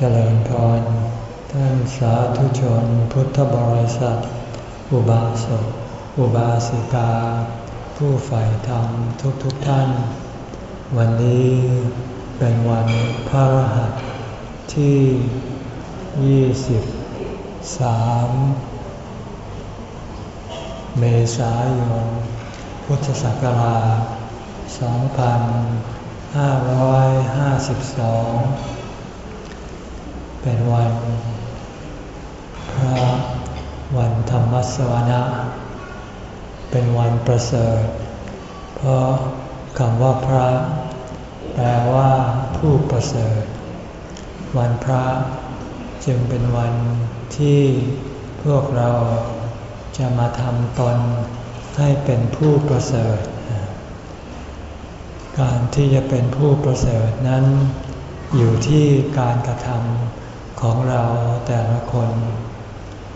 เจริญพร ท่านสาธุชนพุทธบริษัท อุบาสก อุบาสิกา ผู้ใฝ่ธรรมทุกๆทท่าน วันนี้เป็นวันพระรหัสที่ 23 เมษายน พุทธศักราช 2552 เป็นวันพระวันธรรมสวนะ เป็นวันประเสริฐ เพราะคำว่าพระแปลว่าผู้ประเสริฐ วันพระจึงเป็นวันที่พวกเราจะมาทำตนให้เป็นผู้ประเสริฐ การที่จะเป็นผู้ประเสริฐนั้น อยู่ที่การกระทำของเรา แต่ละคน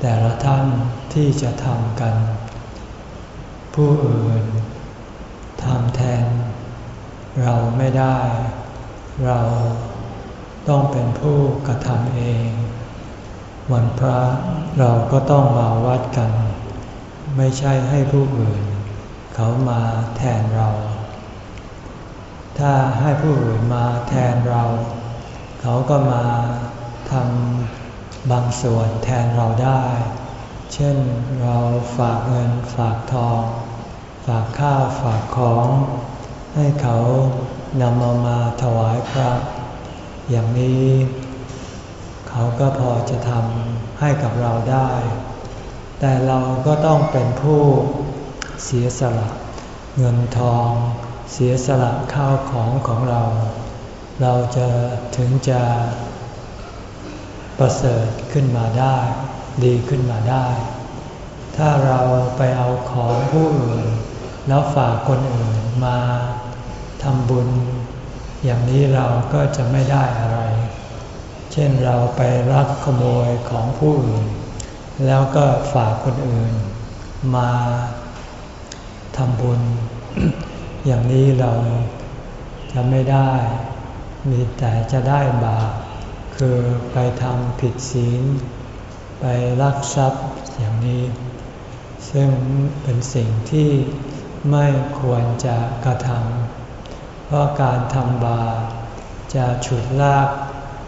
แต่ละท่านที่จะทำกัน ผู้อื่นทำแทน เราไม่ได้ เราต้องเป็นผู้กระทำเอง วันพระเราก็ต้องมาวัดกัน ไม่ใช่ให้ผู้อื่น เขามาแทนเรา ถ้าให้ผู้อื่นมาแทนเรา เขาก็มาทำ บางส่วนแทนเราได้ เช่นเราฝากเงินฝากทอง ฝากข้าวฝากของ ให้เขานำมามาถวายพระอย่างนี้ เขาก็พอจะทำให้กับเราได้ แต่เราก็ต้องเป็นผู้เสียสละ เงินทอง เสียสละข้าวของของเรา เราจะถึงจะ ประเสริฐขึ้นมาได้ ดีขึ้นมาได้ ถ้าเราไปเอาของผู้อื่น แล้วฝากคนอื่นมาทำบุญ อย่างนี้เราก็จะไม่ได้อะไร เช่นเราไปรักขโมยของผู้อื่น แล้วก็ฝากคนอื่น มาทำบุญ อย่างนี้เราจะไม่ได้ มีแต่จะได้บาป คือไปทำผิดศีล ไปลักทรัพย์อย่างนี้ ซึ่งเป็นสิ่งที่ไม่ควรจะกระทำเพราะการทำบาปจะฉุดลาก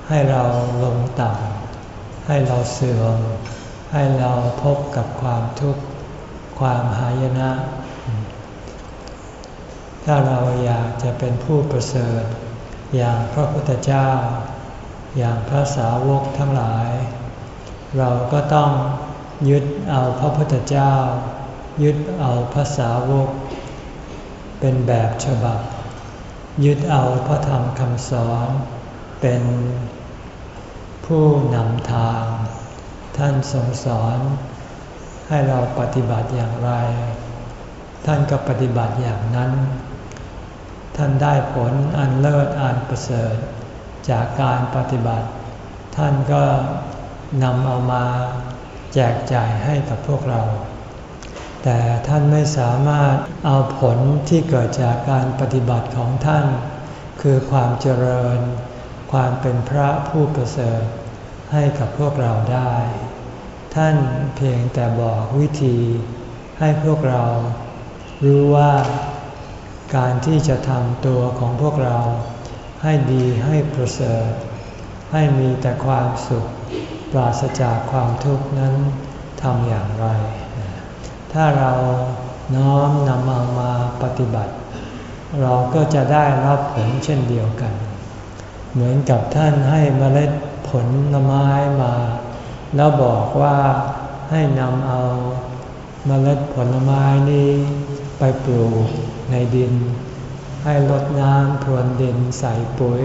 ให้เราลงต่ำให้เราเสื่อม ให้เราพบกับความทุกข์ความหายนะ ถ้าเราอยากจะเป็นผู้ประเสริฐอย่างพระพุทธเจ้า อย่างพระสาวกทั้งหลาย เราก็ต้องยึดเอาพระพุทธเจ้า ยึดเอาพระสาวก เป็นแบบฉบับ ยึดเอาพระธรรมคำสอน เป็นผู้นำทาง ท่านทรงสอนให้เราปฏิบัติอย่างไร ท่านก็ปฏิบัติอย่างนั้น ท่านได้ผลอันเลิศอันประเสริฐ จากการปฏิบัติ ท่านก็นำเอามาแจกจ่ายให้กับพวกเรา แต่ท่านไม่สามารถเอาผลที่เกิดจากการปฏิบัติของท่าน คือความเจริญ ความเป็นพระผู้ประเสริฐให้กับพวกเราได้ ท่านเพียงแต่บอกวิธีให้พวกเรา รู้ว่าการที่จะทำตัวของพวกเรา ให้ดีให้ประเสริฐ ให้มีแต่ความสุขปราศจากความทุกข์นั้นทำอย่างไร ถ้าเราน้อมนำเอามาปฏิบัติ เราก็จะได้รับผลเช่นเดียวกัน เหมือนกับท่านให้เมล็ดผลไม้มา แล้วบอกว่าให้นำเอาเมล็ดผลไม้นี้ไปปลูกในดิน ให้ลดน้ำพรวนดินใส่ปุ๋ย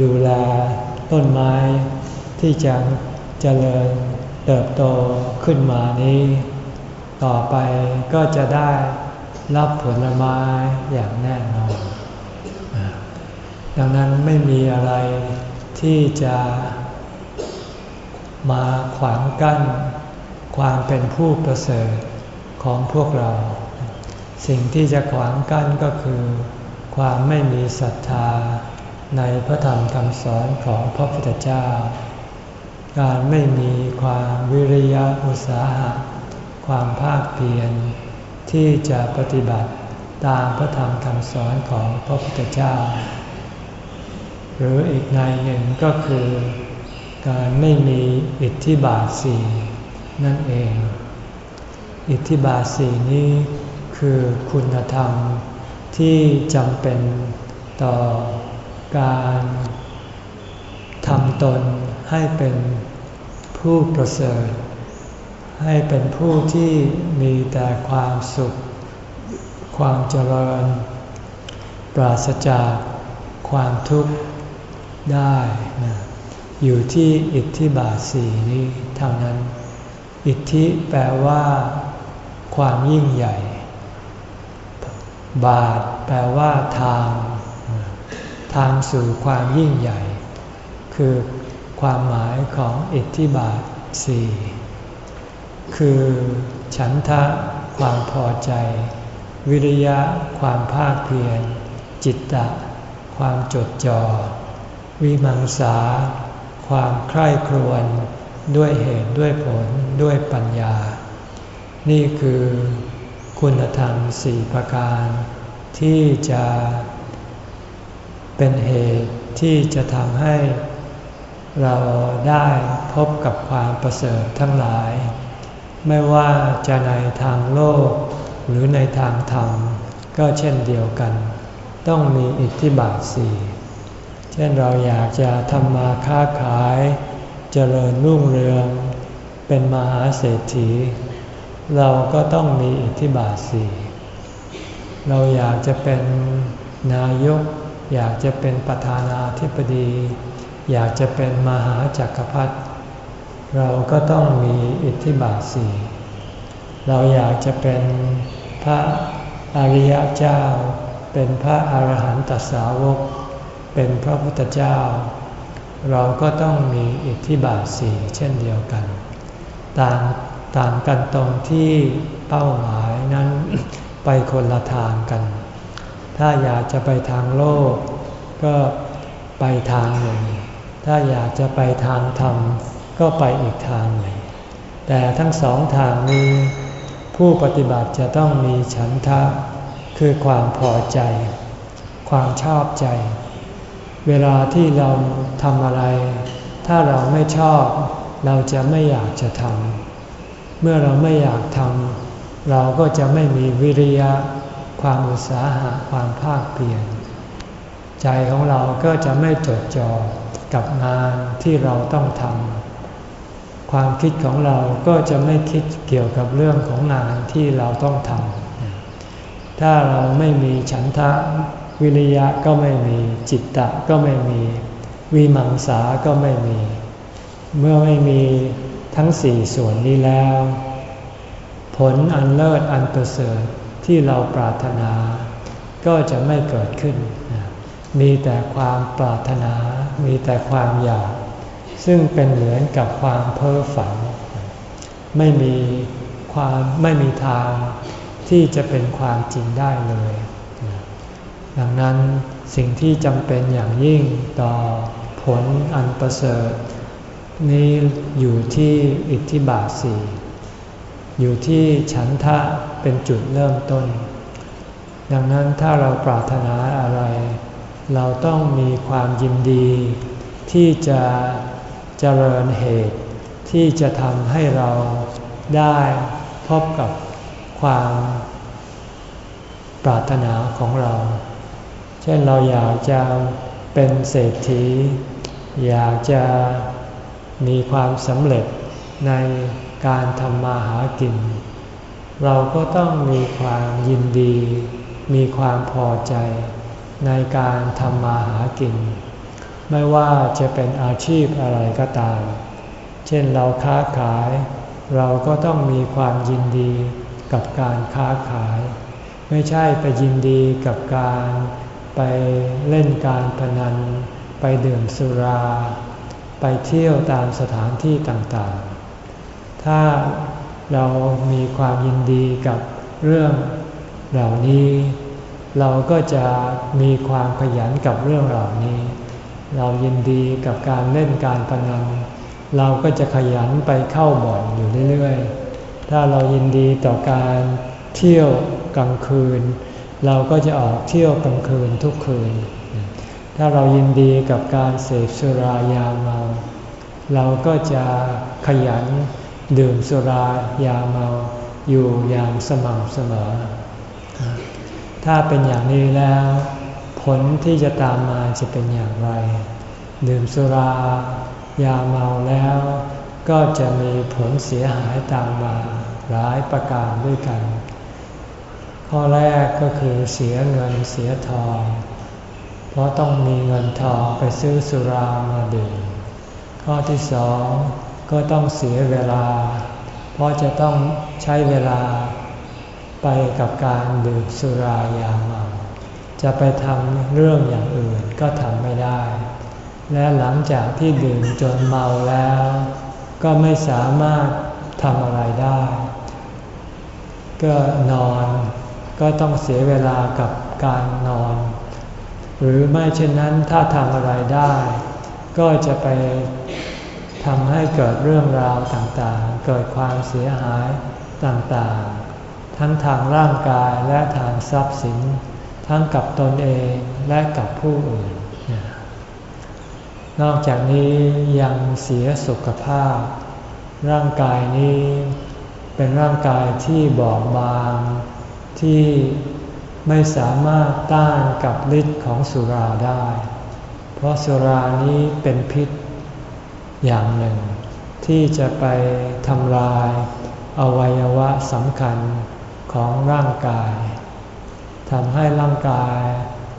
ดูแลต้นไม้ ที่จะเจริญเติบโตขึ้นมานี้ ต่อไปก็จะได้รับผลไม้อย่างแน่นอน ดังนั้นไม่มีอะไรที่จะมาขวางกั้นความเป็นผู้ประเสริฐของพวกเรา สิ่งที่จะขวางกั้นก็คือ ความไม่มีศรัทธาในพระธรรมคำสอนของพระพุทธเจ้า การไม่มีความวิริยะอุตสาหะ ความภาคเพียรที่จะปฏิบัติตามพระธรรมคำสอนของพระพุทธเจ้า หรืออีกในหนึ่งก็คือ การไม่มีอิทธิบาทสี่นั่นเอง อิทธิบาทสี่นี้คือคุณธรรม ที่จำเป็นต่อการทำตนให้เป็นผู้ประเสริฐ ให้เป็นผู้ที่มีแต่ความสุข ความเจริญ ปราศจากความทุกข์ได้นะอยู่ที่อิทธิบาทสีนี้เท่านั้น อิทธิแปลว่า ความยิ่งใหญ่ บาทแปลว่าทาง ทางสู่ความยิ่งใหญ่ คือความหมายของอิทธิบาทสี่คือฉันทะความพอใจ วิริยะความภาคเพียร จิตตะ ความจดจอ่อวิมังสา ความใคร่ครวญด้วยเหตุด้วยผลด้วยปัญญา นี่คือ คุณธรรมสี่ประการ ที่จะเป็นเหตุที่จะทำให้เราได้พบกับความประเสริฐทั้งหลาย ไม่ว่าจะในทางโลกหรือในทางธรรมก็เช่นเดียวกัน ต้องมีอิทธิบาทสี่เช่นเราอยากจะทำมาค้าขาย เจริญรุ่งเรือง เป็นมหาเศรษฐี เราก็ต้องมีอิทธิบาทสี่เราอยากจะเป็นนายก อยากจะเป็นประธานาธิบดี อยากจะเป็นมหาจักรพรรดิเราก็ต้องมีอิทธิบาทสี่เราอยากจะเป็นพระอริยเจ้า เป็นพระอรหันตสาวก เป็นพระพุทธเจ้า เราก็ต้องมีอิทธิบาทสี่เช่นเดียวกัน ต่าง ต่างกันตรงที่เป้าหมายนั้นไปคนละทางกัน ถ้าอยากจะไปทางโลก ก็ไปทางหนึ่ง ถ้าอยากจะไปทางธรรม ก็ไปอีกทางหนึ่ง แต่ทั้งสองทางนี้ ผู้ปฏิบัติจะต้องมีฉันทะ คือความพอใจ ความชอบใจ เวลาที่เราทำอะไร ถ้าเราไม่ชอบ เราจะไม่อยากจะทำ เมื่อเราไม่อยากทำเราก็จะไม่มีวิริยะ ความอุตสาหะความภาคเปลี่ยน ใจของเราก็จะไม่จดจ่อกับงานที่เราต้องทำความคิดของเราก็จะไม่คิดเกี่ยวกับเรื่องของงานที่เราต้องทำถ้าเราไม่มีฉันทะวิริยะก็ไม่มีจิตตะก็ไม่มี วิมังสาก็ไม่มี เมื่อไม่มี ทั้งสี่ส่วนนี้แล้ว ผลอันเลิศอันประเสริฐที่เราปรารถนา ก็จะไม่เกิดขึ้น มีแต่ความปรารถนา มีแต่ความอยาก ซึ่งเป็นเหมือนกับความเพ้อฝัน ไม่มีความไม่มีทางที่จะเป็นความจริงได้เลย ดังนั้นสิ่งที่จำเป็นอย่างยิ่งต่อผลอันประเสริฐ นี้อยู่ที่อิทธิบาทสี่อยู่ที่ฉันทะเป็นจุดเริ่มต้น ดังนั้นถ้าเราปรารถนาอะไร เราต้องมีความยินดี ที่จะเจริญเหตุ ที่จะทำให้เราได้พบกับความปรารถนาของเรา เช่นเราอยากจะเป็นเศรษฐี อยากจะ มีความสำเร็จในการทำมาหากิน เราก็ต้องมีความยินดี มีความพอใจในการทำมาหากิน ไม่ว่าจะเป็นอาชีพอะไรก็ตาม เช่นเราค้าขาย เราก็ต้องมีความยินดีกับการค้าขาย ไม่ใช่ไปยินดีกับการไปเล่นการพนัน ไปดื่มสุรา ไปเที่ยวตามสถานที่ต่างๆ ถ้าเรามีความยินดีกับเรื่องเหล่านี้ เราก็จะมีความขยันกับเรื่องเหล่านี้ เรายินดีกับการเล่นการพนันเราก็จะขยันไปเข้าบ่อนอยู่เรื่อยๆ ถ้าเรายินดีต่อการเที่ยวกลางคืน เราก็จะออกเที่ยวกลางคืนทุกคืน ถ้าเรายินดีกับการเสพสุรายาเมา เราก็จะขยันดื่มสุรายาเมาอยู่อย่างสม่ำเสมอ ถ้าเป็นอย่างนี้แล้ว ผลที่จะตามมาจะเป็นอย่างไร ดื่มสุรายาเมาแล้ว ก็จะมีผลเสียหายตามมาหลายประการด้วยกัน ข้อแรกก็คือเสียเงินเสียทอง เพราะต้องมีเงินทองไปซื้อสุรามาดื่ม ข้อที่สองก็ต้องเสียเวลา เพราะจะต้องใช้เวลาไปกับการดื่มสุรายาเมาจะไปทำเรื่องอย่างอื่นก็ทำไม่ได้ และหลังจากที่ดื่มจนเมาแล้ว ก็ไม่สามารถทำอะไรได้ ก็นอนก็ต้องเสียเวลากับการนอน หรือไม่เช่นนั้นถ้าทำอะไรได้ ก็จะไปทำให้เกิดเรื่องราวต่างๆ เกิดความเสียหายต่างๆ ทั้งทางร่างกายและทางทรัพย์สิน ทั้งกับตนเองและกับผู้อื่น นอกจากนี้ยังเสียสุขภาพ ร่างกายนี้เป็นร่างกายที่บอบบางที่ ไม่สามารถต้านกับฤทธิ์ของสุราได้ เพราะสุรานี้เป็นพิษอย่างหนึ่ง ที่จะไปทำลายอวัยวะสำคัญของร่างกายทำให้ร่างกาย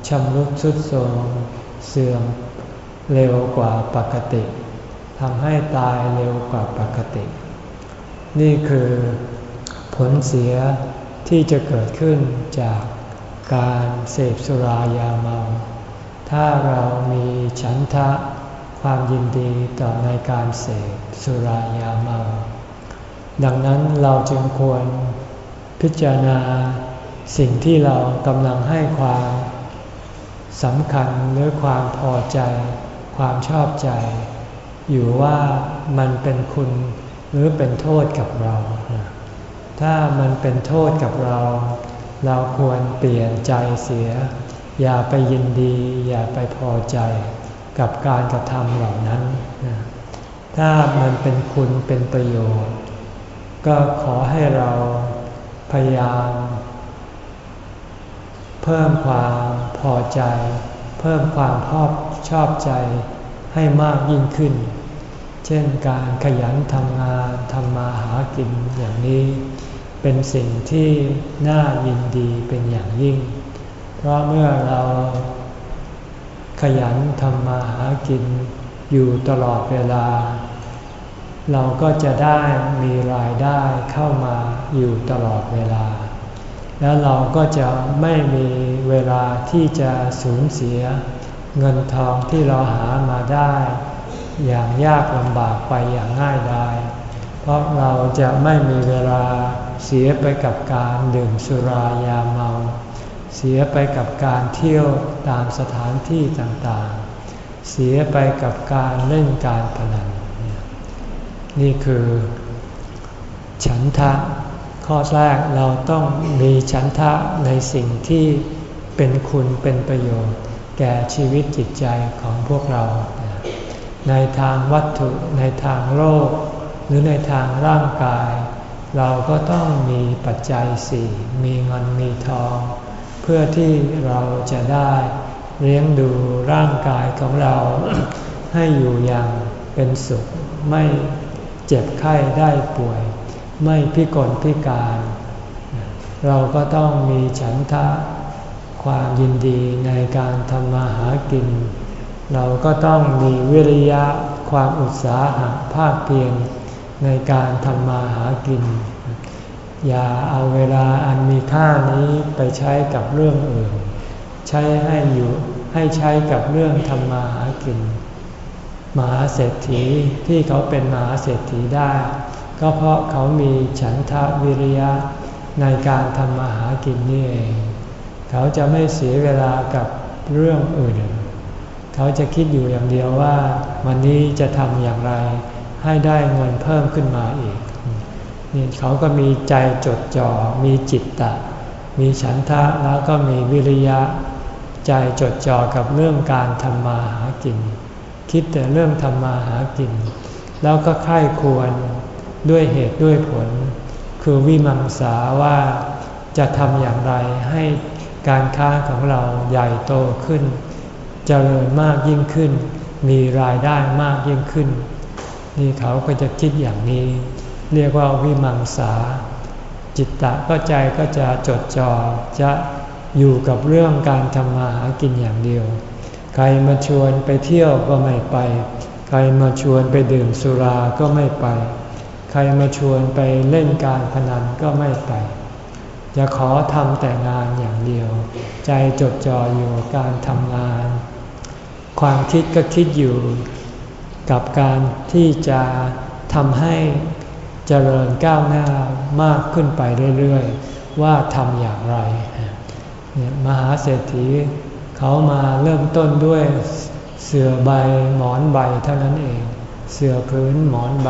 ชำรุดทรุดโทรมเสื่อมเร็วกว่าปกติทำให้ตายเร็วกว่าปกติ นี่คือผลเสียที่จะเกิดขึ้นจาก การเสพสุรายาเมา ถ้าเรามีฉันทะความยินดีต่อในการเสพสุรายาเมา ดังนั้นเราจึงควรพิจารณาสิ่งที่เรากำลังให้ความสำคัญหรือความพอใจ ความชอบใจ อยู่ว่ามันเป็นคุณหรือเป็นโทษกับเรา ถ้ามันเป็นโทษกับเรา เราควรเปลี่ยนใจเสีย อย่าไปยินดี อย่าไปพอใจกับการกระทำเหล่านั้น ถ้ามันเป็นคุณเป็นประโยชน์ ก็ขอให้เราพยายาม เพิ่มความพอใจ เพิ่มความพอบชอบใจให้มากยิ่งขึ้น เช่นการขยันทำงานทำมาหากินอย่างนี้ เป็นสิ่งที่น่ายินดีเป็นอย่างยิ่ง เพราะเมื่อเราขยันทำมาหากินอยู่ตลอดเวลา เราก็จะได้มีรายได้เข้ามาอยู่ตลอดเวลา แล้วเราก็จะไม่มีเวลาที่จะสูญเสียเงินทองที่เราหามาได้ อย่างยากลำบากไปอย่างง่ายดายเพราะเราจะไม่มีเวลา เสียไปกับการดื่มสุรายาเมา เสียไปกับการเที่ยวตามสถานที่ต่างๆ เสียไปกับการเล่นการพนัน นี่คือ ฉันทะ ข้อแรกเราต้องมีฉันทะในสิ่งที่เป็นคุณเป็นประโยชน์ แก่ชีวิตจิตใจของพวกเรา ในทางวัตถุในทางโลกหรือในทางร่างกาย เราก็ต้องมีปัจจัยสี่มีเงินมีทอง เพื่อที่เราจะได้เลี้ยงดูร่างกายของเราให้อยู่อย่างเป็นสุข ไม่เจ็บไข้ได้ป่วย ไม่พิกลพิการ เราก็ต้องมีฉันทะความยินดีในการทำมาหากิน เราก็ต้องมีวิริยะความอุตสาหะภาคเพียร ในการทำมาหากิน อย่าเอาเวลาอันมีค่านี้ไปใช้กับเรื่องอื่น ใช้ให้อยู่ให้ใช้กับเรื่องทำมาหากิน มหาเศรษฐีที่เขาเป็นมหาเศรษฐีได้ ก็เพราะเขามีฉันทะวิริยะในการทำมาหากินนี่เอง เขาจะไม่เสียเวลากับเรื่องอื่น เขาจะคิดอยู่อย่างเดียวว่า วันนี้จะทำอย่างไร ให้ได้เงินเพิ่มขึ้นมาอีกนี่เขาก็มีใจจดจ่อมีจิตตะ มีฉันทะแล้วก็มีวิริยะ ใจจดจ่อกับเรื่องการทำมาหากิน คิดแต่เรื่องทำมาหากิน แล้วก็ค่ายควรด้วยเหตุด้วยผล คือวิมังสาว่าจะทำอย่างไรให้การค้าของเราใหญ่โตขึ้นจเจริญมากยิ่งขึ้น มีรายได้มากยิ่งขึ้น นี่เขาก็จะคิดอย่างนี้ เรียกว่าวิมังสา จิตตะก็ใจก็จะจดจอ่อจะอยู่กับเรื่องการทำมาหากินอย่างเดียว ใครมาชวนไปเที่ยวก็ไม่ไป ใครมาชวนไปดื่มสุราก็ไม่ไป ใครมาชวนไปเล่นการพนันก็ไม่ไป จะขอทำแต่งานอย่างเดียว ใจจดจ่ออยู่การทำงาน ความคิดก็คิดอยู่ กับการที่จะทำให้เจริญก้าวหน้ามากขึ้นไปเรื่อยๆ ว่าทำอย่างไรเนี่ยมหาเศรษฐีเขามาเริ่มต้นด้วยเสื่อใบหมอนใบเท่านั้นเอง เสื่อพื้นหมอนใบ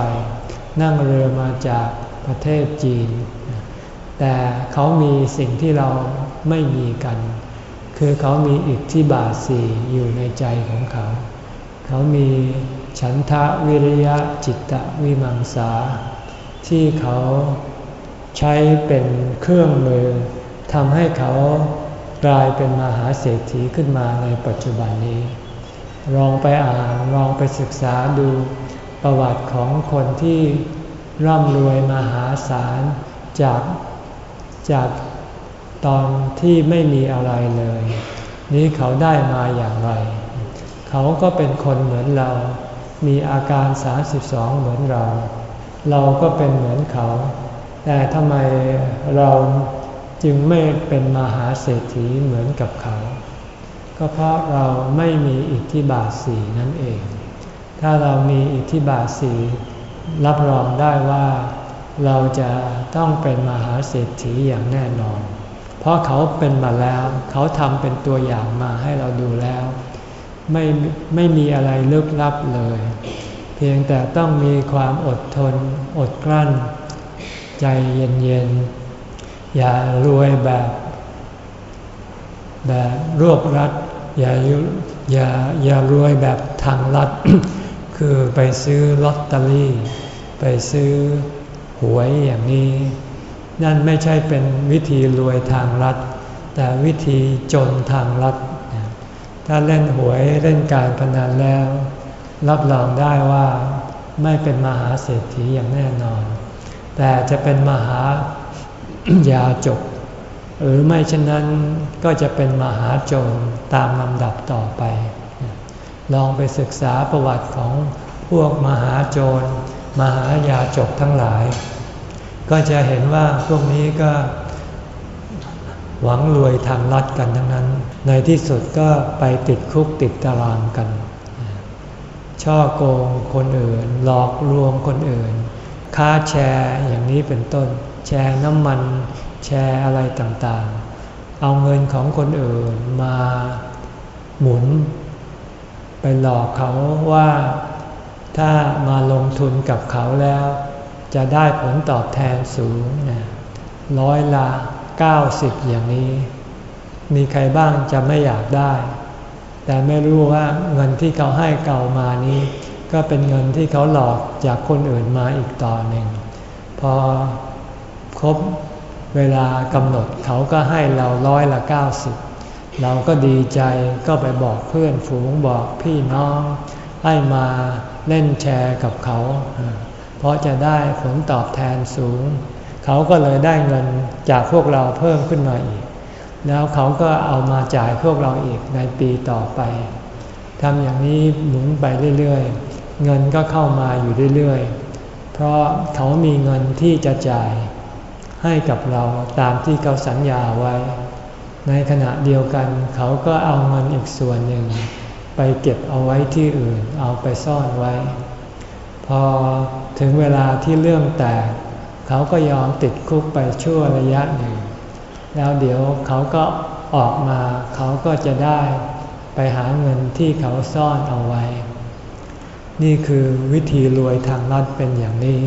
นั่งเรือมาจากประเทศจีน แต่เขามีสิ่งที่เราไม่มีกัน คือเขามีอิทธิบาทสี่อยู่ในใจของเขา เขามีฉันทะวิริยะจิตตะวิมังสา ที่เขาใช้เป็นเครื่องมือทำให้เขากลายเป็นมหาเศรษฐีขึ้นมาในปัจจุบันนี้ ลองไปอ่านลองไปศึกษาดูประวัติของคนที่ร่ำรวยมหาศาลจากจากตอนที่ไม่มีอะไรเลย นี้เขาได้มาอย่างไร เขาก็เป็นคนเหมือนเรา มีอาการ 32 เหมือนเรา เราก็เป็นเหมือนเขา แต่ทำไมเราจึงไม่เป็นมหาเศรษฐีเหมือนกับเขา ก็เพราะเราไม่มีอิทธิบาทสีนั่นเอง ถ้าเรามีอิทธิบาทสีรับรองได้ว่า เราจะต้องเป็นมหาเศรษฐีอย่างแน่นอน เพราะเขาเป็นมาแล้ว เขาทำเป็นตัวอย่างมาให้เราดูแล้ว ไม่ไม่มีอะไรลึกลับเลย เพียงแต่ต้องมีความอดทน อดกลั้น ใจเย็นๆ อย่ารวยแบบ แบบรวบรัด อย่าอย่าอย่ารวยแบบทางลัด คือไปซื้อลอตเตอรี่ ไปซื้อหวยอย่างนี้ นั่นไม่ใช่เป็นวิธีรวยทางรัฐ แต่วิธีจนทางรัฐ ถ้าเล่นหวยเล่นการพนันแล้ว รับรองได้ว่าไม่เป็นมหาเศรษฐีอย่างแน่นอน แต่จะเป็นมหายาจก หรือไม่เช่นนั้นก็จะเป็นมหาโจรตามลำดับต่อไป ลองไปศึกษาประวัติของพวกมหาโจร มหายาจกทั้งหลาย ก็จะเห็นว่าพวกนี้ก็หวังรวยทางลัดกันทั้งนั้น ในที่สุดก็ไปติดคุกติดตารางกัน ช่อโกงคนอื่น หลอกลวงคนอื่น ค้าแชร์อย่างนี้เป็นต้น แชร์น้ำมัน แชร์อะไรต่างๆ เอาเงินของคนอื่นมาหมุน ไปหลอกเขาว่าถ้ามาลงทุนกับเขาแล้ว จะได้ผลตอบแทนสูงนะร้อยละ 90 อย่างนี้ มีใครบ้างจะไม่อยากได้ แต่ไม่รู้ว่าเงินที่เขาให้เก่ามานี้ ก็เป็นเงินที่เขาหลอกจากคนอื่นมาอีกต่อหนึ่ง พอครบเวลากำหนดเขาก็ให้เราร้อยละ 90 เราก็ดีใจก็ไปบอกเพื่อนฝูงบอกพี่น้อง ให้มาเล่นแชร์กับเขา เพราะจะได้ผลตอบแทนสูง เขาก็เลยได้เงินจากพวกเราเพิ่มขึ้นมาอีก แล้วเขาก็เอามาจ่ายพวกเราอีกในปีต่อไปทำอย่างนี้หมุนไปเรื่อยๆ เงินก็เข้ามาอยู่เรื่อยๆ เพราะเขามีเงินที่จะจ่ายให้กับเราตามที่เขาสัญญาไว้ ในขณะเดียวกันเขาก็เอาเงินอีกส่วนหนึ่ง ไปเก็บเอาไว้ที่อื่นเอาไปซ่อนไว้ พอถึงเวลาที่เรื่องแตก เขาก็ยอมติดคุกไปชั่วระยะหนึ่ง แล้วเดี๋ยวเขาก็ออกมา เขาก็จะได้ไปหาเงินที่เขาซ่อนเอาไว้ นี่คือวิธีรวยทางลัดเป็นอย่างนี้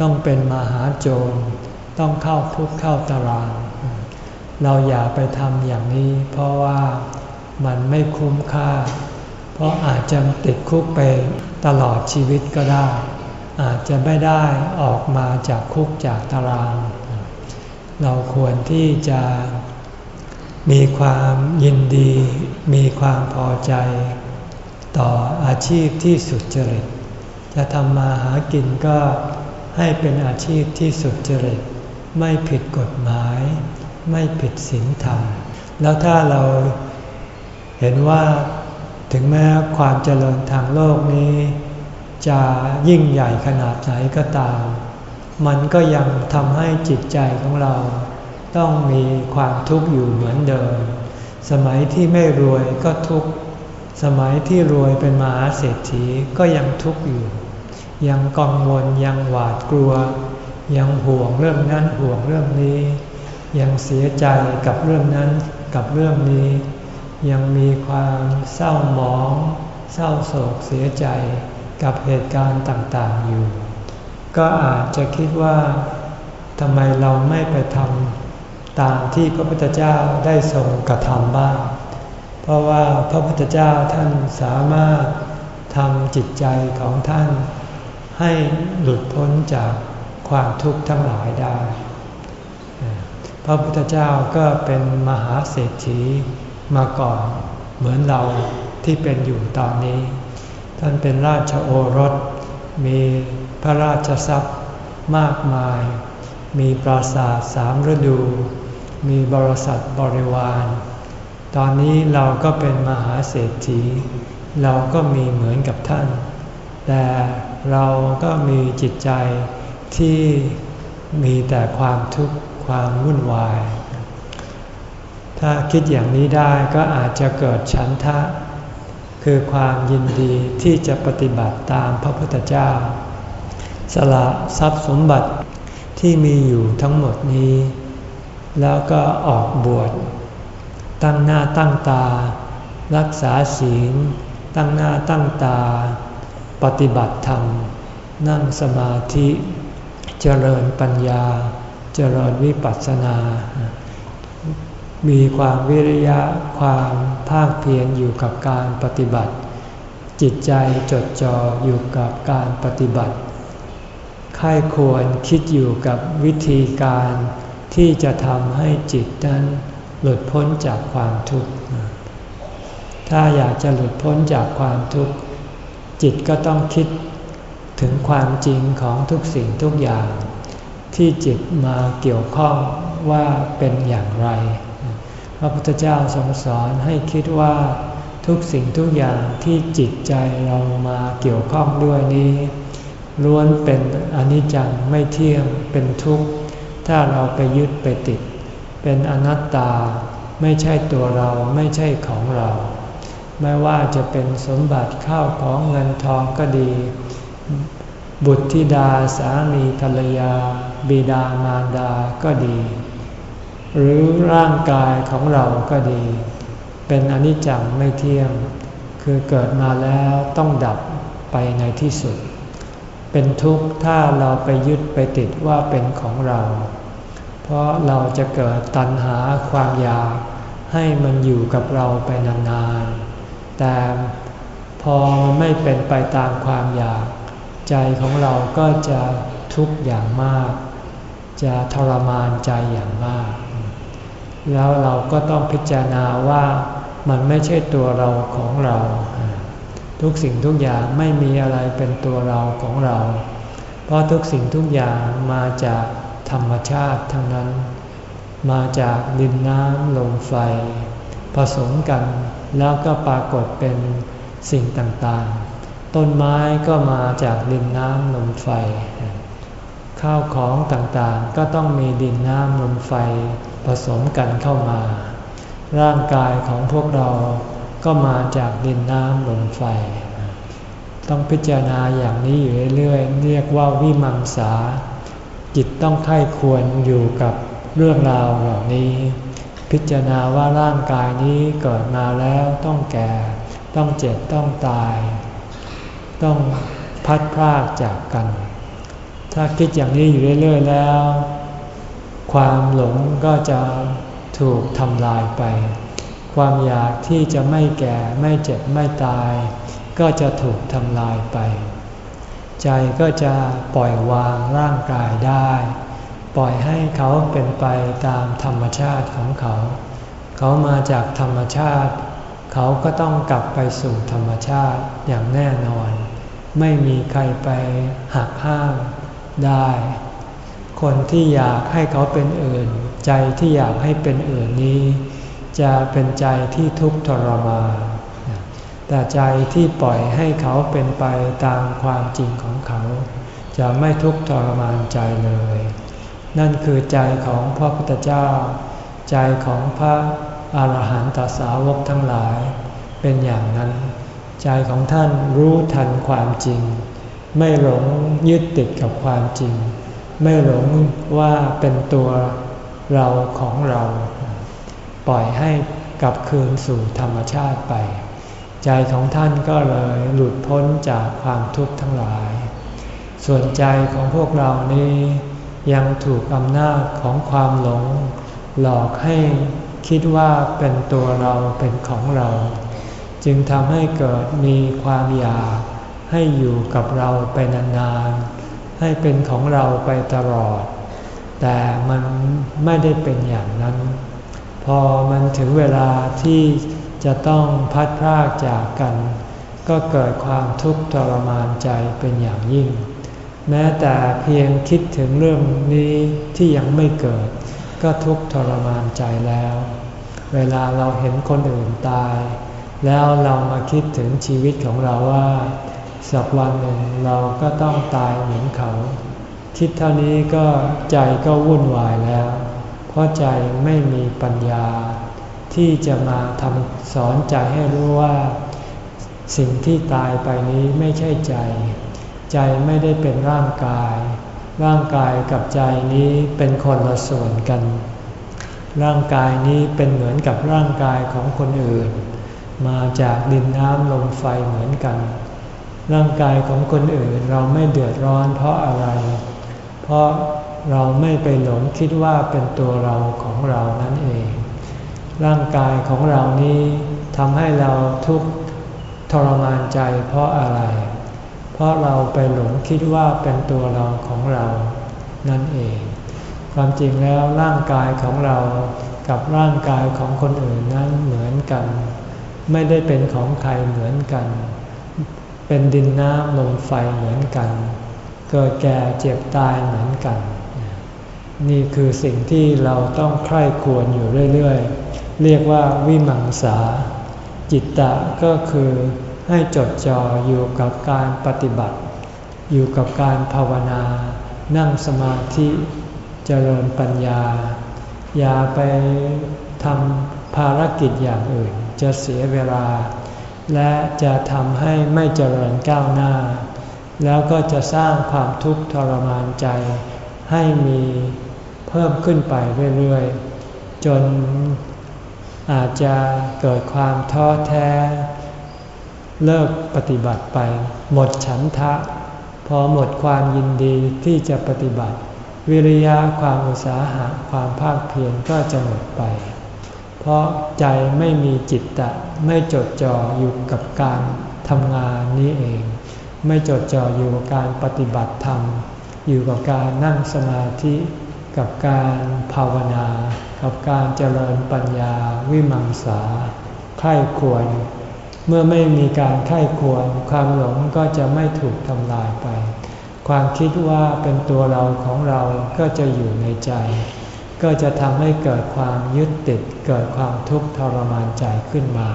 ต้องเป็นมหาโจร ต้องเข้าคุกเข้าตาราง เราอย่าไปทำอย่างนี้ เพราะว่ามันไม่คุ้มค่า เพราะอาจจะติดคุกไปตลอดชีวิตก็ได้ อาจจะไม่ได้ออกมาจากคุกจากตาราง เราควรที่จะมีความยินดี มีความพอใจ ต่ออาชีพที่สุจริต จะทำมาหากินก็ให้เป็นอาชีพที่สุจริต ไม่ผิดกฎหมาย ไม่ผิดศีลธรรม แล้วถ้าเราเห็นว่าถึงแม้ความเจริญทางโลกนี้ จะยิ่งใหญ่ขนาดไหนก็ตาม มันก็ยังทำให้จิตใจของเรา ต้องมีความทุกข์อยู่เหมือนเดิม สมัยที่ไม่รวยก็ทุกข์ สมัยที่รวยเป็นมหาเศรษฐีก็ยังทุกข์อยู่ ยังกังวลยังหวาดกลัว ยังห่วงเรื่องนั้นห่วงเรื่องนี้ ยังเสียใจกับเรื่องนั้นกับเรื่องนี้ ยังมีความเศร้าหมอง เศร้าโศกเสียใจกับเหตุการณ์ต่างๆอยู่ ก็อาจจะคิดว่าทำไมเราไม่ไปทำตามที่พระพุทธเจ้าได้ทรงกระทำบ้าง เพราะว่าพระพุทธเจ้าท่านสามารถทำจิตใจของท่านให้หลุดพ้นจากความทุกข์ทั้งหลายได้ พระพุทธเจ้าก็เป็นมหาเศรษฐีมาก่อนเหมือนเราที่เป็นอยู่ตอนนี้ ท่านเป็นราชโอรสมี พระราชทรัพย์มากมาย มีปราสาทสามฤดู มีบริษัทบริวาร ตอนนี้เราก็เป็นมหาเศรษฐี เราก็มีเหมือนกับท่าน แต่เราก็มีจิตใจที่มีแต่ความทุกข์ความวุ่นวาย ถ้าคิดอย่างนี้ได้ก็อาจจะเกิดฉันทะ คือความยินดีที่จะปฏิบัติตามพระพุทธเจ้า สละทรัพย์สมบัติที่มีอยู่ทั้งหมดนี้ แล้วก็ออกบวช ตั้งหน้าตั้งตา รักษาศีล ตั้งหน้าตั้งตา ปฏิบัติธรรม นั่งสมาธิ เจริญปัญญา เจริญวิปัสสนา มีความวิริยะความภาคเพียรอยู่กับการปฏิบัติ จิตใจจดจ่ออยู่กับการปฏิบัติ ค่ายควรคิดอยู่กับวิธีการที่จะทำให้จิตนั้นหลุดพ้นจากความทุกข์ ถ้าอยากจะหลุดพ้นจากความทุกข์ จิตก็ต้องคิดถึงความจริงของทุกสิ่งทุกอย่าง ที่จิตมาเกี่ยวข้องว่าเป็นอย่างไร พระพุทธเจ้าทรงสอนให้คิดว่าทุกสิ่งทุกอย่างที่จิตใจเรามาเกี่ยวข้องด้วยนี้ ล้วนเป็นอนิจจังไม่เที่ยงเป็นทุกข์ ถ้าเราไปยึดไปติด เป็นอนัตตาไม่ใช่ตัวเราไม่ใช่ของเรา ไม่ว่าจะเป็นสมบัติข้าวของเงินทองก็ดี บุตรธิดาสามีภรรยา บิดามารดาก็ดี หรือร่างกายของเราก็ดี เป็นอนิจจังไม่เที่ยง คือเกิดมาแล้วต้องดับไปในที่สุด เป็นทุกข์ถ้าเราไปยึดไปติดว่าเป็นของเรา เพราะเราจะเกิดตัณหาความอยากให้มันอยู่กับเราไปนานๆ แต่พอไม่เป็นไปตามความอยาก ใจของเราก็จะทุกข์อย่างมาก จะทรมานใจอย่างมาก แล้วเราก็ต้องพิจารณาว่ามันไม่ใช่ตัวเราของเรา ทุกสิ่งทุกอย่างไม่มีอะไรเป็นตัวเราของเรา เพราะทุกสิ่งทุกอย่างมาจากธรรมชาติทั้งนั้น มาจากดินน้ำลมไฟ ผสมกันแล้วก็ปรากฏเป็นสิ่งต่างๆ ต้นไม้ก็มาจากดินน้ำลมไฟ ข้าวของต่างๆ ก็ต้องมีดินน้ำลมไฟผสมกันเข้ามา ร่างกายของพวกเรา ก็มาจากดินน้ำลมไฟ ต้องพิจารณาอย่างนี้อยู่เรื่อยๆเรียกว่าวิมังสา จิตต้องไข้ควรอยู่กับเรื่องราวเหล่านี้ พิจารณาว่าร่างกายนี้เกิดมาแล้วต้องแก่ ต้องเจ็บต้องตาย ต้องพัดพรากจากกัน ถ้าคิดอย่างนี้อยู่เรื่อยๆแล้ว ความหลงก็จะถูกทำลายไป ความอยากที่จะไม่แก่ไม่เจ็บไม่ตาย ก็จะถูกทำลายไป ใจก็จะปล่อยวางร่างกายได้ ปล่อยให้เขาเป็นไปตามธรรมชาติของเขา เขามาจากธรรมชาติ เขาก็ต้องกลับไปสู่ธรรมชาติอย่างแน่นอน ไม่มีใครไปหักห้ามได้ คนที่อยากให้เขาเป็นอื่น ใจที่อยากให้เป็นอื่นนี้ จะเป็นใจที่ทุกข์ทรมานแต่ใจที่ปล่อยให้เขาเป็นไปตามความจริงของเขา จะไม่ทุกข์ทรมานใจเลย นั่นคือใจของพระพุทธเจ้า ใจของพระอาหารหันตสาวกทั้งหลาย เป็นอย่างนั้น ใจของท่านรู้ทันความจริง ไม่หลงยึดติดกับความจริง ไม่หลงว่าเป็นตัวเราของเรา ปล่อยให้กลับคืนสู่ธรรมชาติไป ใจของท่านก็เลยหลุดพ้นจากความทุกข์ทั้งหลาย ส่วนใจของพวกเรานี้ยังถูกอำนาจของความหลง หลอกให้คิดว่าเป็นตัวเราเป็นของเรา จึงทำให้เกิดมีความอยากให้อยู่กับเราไปนานๆ ให้เป็นของเราไปตลอด แต่มันไม่ได้เป็นอย่างนั้น พอมันถึงเวลาที่จะต้องพัดพรากจากกัน ก็เกิดความทุกข์ทรมานใจเป็นอย่างยิ่ง แม้แต่เพียงคิดถึงเรื่องนี้ที่ยังไม่เกิด ก็ทุกข์ทรมานใจแล้ว เวลาเราเห็นคนอื่นตาย แล้วเรามาคิดถึงชีวิตของเราว่าสักวันหนึ่งเราก็ต้องตายเหมือนเขา คิดเท่านี้ก็ใจก็วุ่นวายแล้ว เพราะใจไม่มีปัญญา ที่จะมาทำสอนใจให้รู้ว่า สิ่งที่ตายไปนี้ไม่ใช่ใจ ใจไม่ได้เป็นร่างกาย ร่างกายกับใจนี้เป็นคนละส่วนกัน ร่างกายนี้เป็นเหมือนกับร่างกายของคนอื่น มาจากดินน้ำลมไฟเหมือนกัน ร่างกายของคนอื่นเราไม่เดือดร้อนเพราะอะไร เพราะ เราไม่ไปหลงคิดว่าเป็นตัวเราของเรานั่นเอง ร่างกายของเรานี้ทำให้เราทุกข์ทรมานใจเพราะอะไร เพราะเราไปหลงคิดว่าเป็นตัวเราของเรานั่นเอง ความจริงแล้วร่างกายของเรากับร่างกายของคนอื่นนั้นเหมือนกัน ไม่ได้เป็นของใครเหมือนกัน เป็นดินน้ำลมไฟเหมือนกัน เกิดแก่เจ็บตายเหมือนกัน นี่คือสิ่งที่เราต้องใคร่ควรอยู่เรื่อยๆ เรียกว่าวิมังสา จิตตะก็คือให้จดจ่ออยู่กับการปฏิบัติ อยู่กับการภาวนา นั่งสมาธิเจริญปัญญา อย่าไปทำภารกิจอย่างอื่น จะเสียเวลา และจะทำให้ไม่เจริญก้าวหน้า แล้วก็จะสร้างความทุกข์ทรมานใจให้มี เพิ่มขึ้นไปเรื่อยๆ จนอาจจะเกิดความท้อแท้ เลิกปฏิบัติไป หมดฉันทะ พอหมดความยินดีที่จะปฏิบัติ วิริยะความอุตสาหะความภาคเพียรก็จะหมดไป เพราะใจไม่มีจิตตะ ไม่จดจ่ออยู่กับการทำงานนี้เอง ไม่จดจ่ออยู่กับการปฏิบัติธรรม อยู่กับการนั่งสมาธิ กับการภาวนา กับการเจริญปัญญาวิมังสาไข้ควร เมื่อไม่มีการไข้ควร ความหลงก็จะไม่ถูกทำลายไป ความคิดว่าเป็นตัวเราของเราก็จะอยู่ในใจ ก็จะทำให้เกิดความยึดติด เกิดความทุกข์ทรมานใจขึ้นมา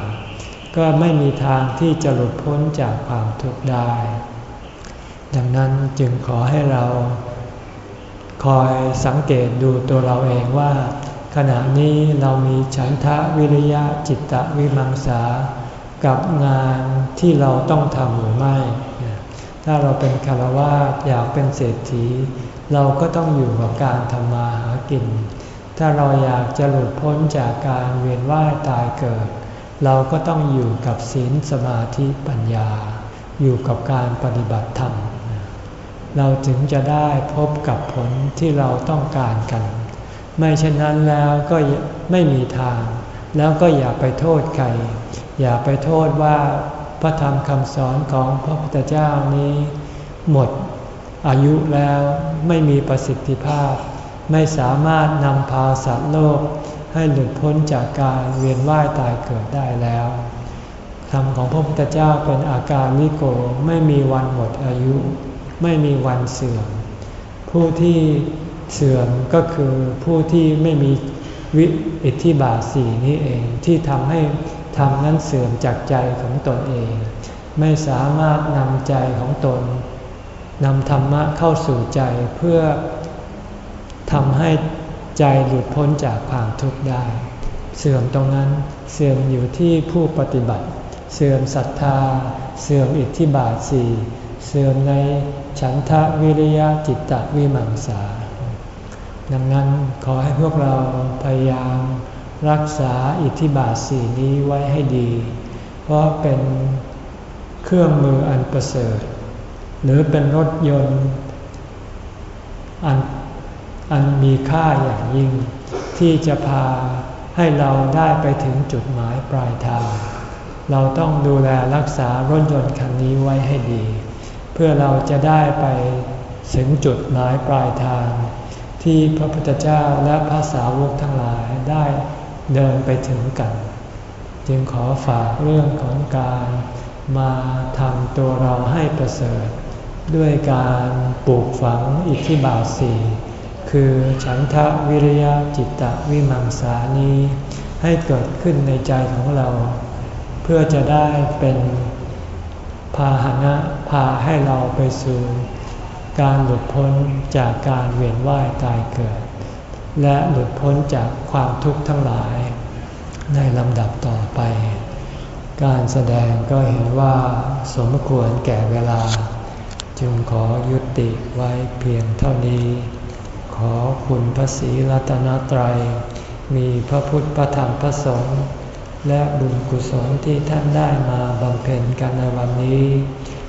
ก็ไม่มีทางที่จะหลุดพ้นจากความทุกข์ได้ ดังนั้นจึงขอให้เรา คอยสังเกตดูตัวเราเองว่า ขณะนี้เรามีฉันทะวิริยะจิตตะวิมังสา กับงานที่เราต้องทำหรือไม่ ถ้าเราเป็นคารวะอยากเป็นเศรษฐี เราก็ต้องอยู่กับการทำมาหากิน ถ้าเราอยากจะหลุดพ้นจากการเวียนว่ายตายเกิด เราก็ต้องอยู่กับศีลสมาธิปัญญา อยู่กับการปฏิบัติธรรม เราถึงจะได้พบกับผลที่เราต้องการกัน ไม่เช่นนั้นแล้วก็ไม่มีทาง แล้วก็อย่าไปโทษใคร อย่าไปโทษว่าพระธรรมคำสอนของพระพุทธเจ้านี้ หมดอายุแล้วไม่มีประสิทธิภาพ ไม่สามารถนำพาสัตว์โลก ให้หลุดพ้นจากการเวียนว่ายตายเกิดได้แล้วธรรมของพระพุทธเจ้าเป็นอาการลิโกไม่มีวันหมดอายุ ไม่มีวันเสื่อม ผู้ที่เสื่อมก็คือผู้ที่ไม่มีวิอิทธิบาสีนี้เองที่ทำให้ทำนั้นเสื่อมจากใจของตนเอง ไม่สามารถนำใจของตนนำธรรมะเข้าสู่ใจเพื่อทำให้ใจหลุดพ้นจากความทุกข์ได้ เสื่อมตรงนั้นเสื่อมอยู่ที่ผู้ปฏิบัติ เสื่อมศรัทธา เสื่อมอิทธิบาทสี่ เสื่อมในฉันทะวิริยะจิตตวิมังสา ดังนั้นขอให้พวกเราพยายามรักษาอิทธิบาทสี่นี้ไว้ให้ดี เพราะเป็นเครื่องมืออันประเสริฐ หรือเป็นรถยนต์อันอันมีค่าอย่างยิ่ง ที่จะพาให้เราได้ไปถึงจุดหมายปลายทาง เราต้องดูแลรักษารถยนต์คันนี้ไว้ให้ดี พื่อเราจะได้ไปถึงจุดหมายปลายทาง ที่พระพุทธเจ้าและพระสาวกทั้งหลายได้เดินไปถึงกัน จึงขอฝากเรื่องของการมาทำตัวเราให้ประเสริฐ ด้วยการปลูกฝังอิทธิบาทสี่คือฉันทะวิริยะจิตตะวิมังสานี้ ให้เกิดขึ้นในใจของเรา เพื่อจะได้เป็นพาหนะ พาให้เราไปสู่การหลุดพ้นจากการเวียนว่ายตายเกิด และหลุดพ้นจากความทุกข์ทั้งหลาย ในลำดับต่อไป การแสดงก็เห็นว่าสมควรแก่เวลา จึงขอยุติไว้เพียงเท่านี้ ขอคุณพระศรีรัตนตรัย มีพระพุทธพระธรรมพระสงฆ์และบุญกุศลที่ท่านได้มาบำเพ็ญกันในวันนี้